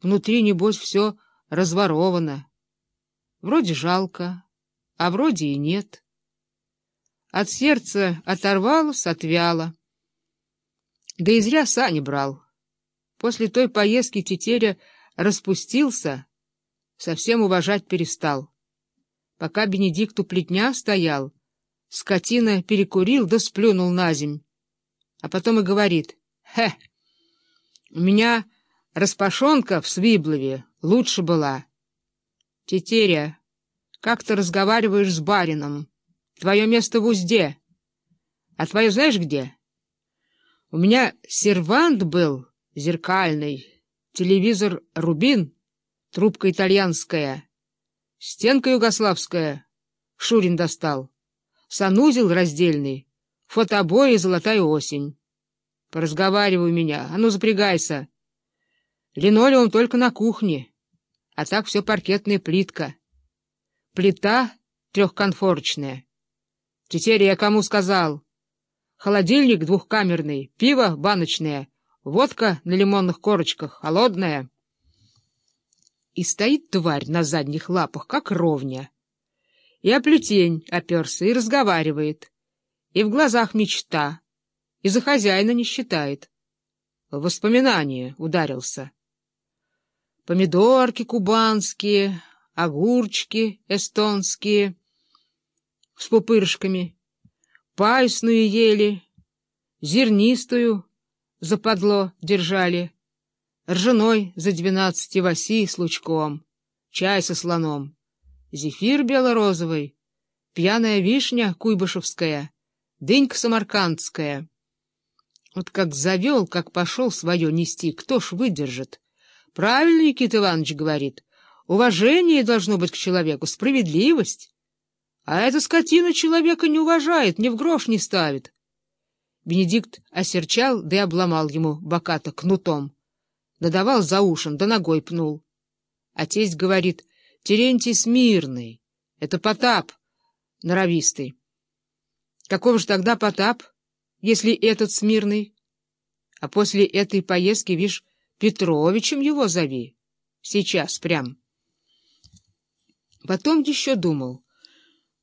Внутри, небось, все разворовано. Вроде жалко, а вроде и нет. От сердца оторвалось, отвяло. Да и зря сани брал. После той поездки тетеря распустился, совсем уважать перестал. Пока Бенедикту плетня стоял, скотина перекурил да сплюнул на земь. А потом и говорит, «Хе, у меня распашонка в Свиблове лучше была. Тетеря, как ты разговариваешь с барином?» Твое место в узде. А твое знаешь где? У меня сервант был зеркальный, телевизор «Рубин», трубка итальянская, стенка югославская, Шурин достал, санузел раздельный, фотобои «Золотая осень». Поразговаривай меня, а ну запрягайся. Линолеум только на кухне, а так все паркетная плитка. Плита трехконфорочная. Теперь я кому сказал? Холодильник двухкамерный, пиво баночное, водка на лимонных корочках, холодная. И стоит тварь на задних лапах, как ровня. И о оперся, и разговаривает. И в глазах мечта, и за хозяина не считает. В воспоминания ударился. Помидорки кубанские, огурчики эстонские — с пупырышками, паясную ели, зернистую западло держали, ржаной за двенадцати васи с лучком, чай со слоном, зефир бело-розовый, пьяная вишня куйбышевская, дынька самаркандская. Вот как завел, как пошел свое нести, кто ж выдержит? Правильно Никита Иванович говорит, уважение должно быть к человеку, справедливость. А эта скотина человека не уважает, ни в грош не ставит. Бенедикт осерчал, да и обломал ему боката кнутом. Надавал за ушин, да ногой пнул. А тесть говорит, Терентий смирный, это Потап норовистый. Каков же тогда Потап, если этот смирный? А после этой поездки, вишь, Петровичем его зови. Сейчас прям. Потом еще думал —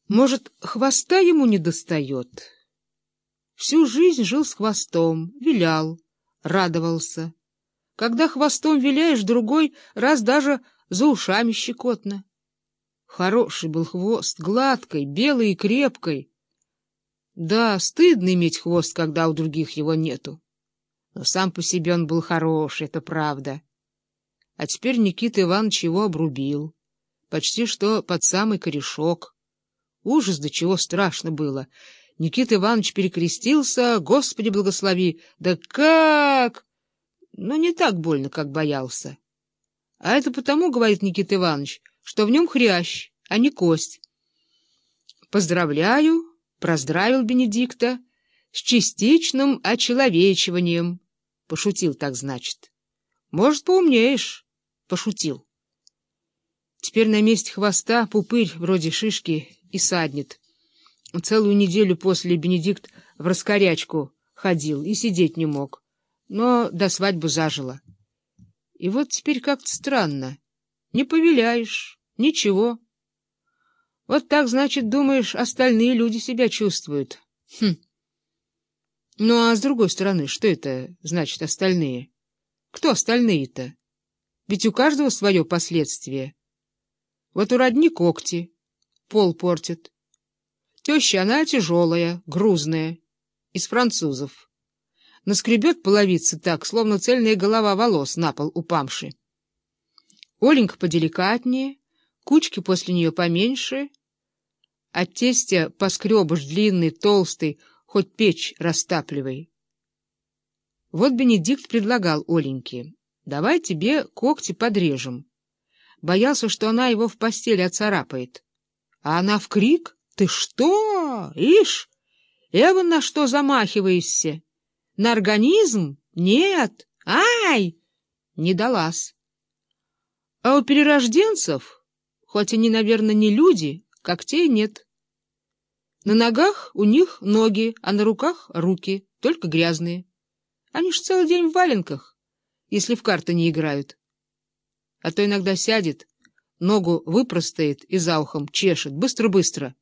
может, хвоста ему не достает? Всю жизнь жил с хвостом, вилял, радовался. Когда хвостом виляешь, другой раз даже за ушами щекотно. Хороший был хвост, гладкой, белой и крепкой. Да, стыдно иметь хвост, когда у других его нету. Но сам по себе он был хороший, это правда. А теперь Никита Иванович его обрубил, почти что под самый корешок. Ужас, до чего страшно было. Никита Иванович перекрестился, Господи благослови. Да как? Ну, не так больно, как боялся. А это потому, говорит Никита Иванович, что в нем хрящ, а не кость. Поздравляю, проздравил Бенедикта, с частичным очеловечиванием. Пошутил так, значит. Может, поумнеешь? Пошутил. Теперь на месте хвоста пупырь вроде шишки и саднет. Целую неделю после Бенедикт в раскорячку ходил и сидеть не мог, но до свадьбы зажило. И вот теперь как-то странно. Не повеляешь, ничего. Вот так, значит, думаешь, остальные люди себя чувствуют. Хм. Ну, а с другой стороны, что это значит остальные? Кто остальные-то? Ведь у каждого свое последствие. Вот у родни когти, пол портит. Теща, она тяжелая, грузная, из французов. Наскребет половицы так, словно цельная голова волос на пол упамши. Оленька поделикатнее, кучки после нее поменьше. От тестя поскребыш длинный, толстый, хоть печь растапливай. Вот Бенедикт предлагал Оленьке, давай тебе когти подрежем. Боялся, что она его в постели оцарапает. А она в крик. «Ты что? Ишь! Эван на что замахиваешься? На организм? Нет! Ай!» Не далась. А у перерожденцев, хоть они, наверное, не люди, когтей нет. На ногах у них ноги, а на руках руки, только грязные. Они ж целый день в валенках, если в карты не играют. А то иногда сядет, ногу выпростает и за ухом чешет. Быстро-быстро.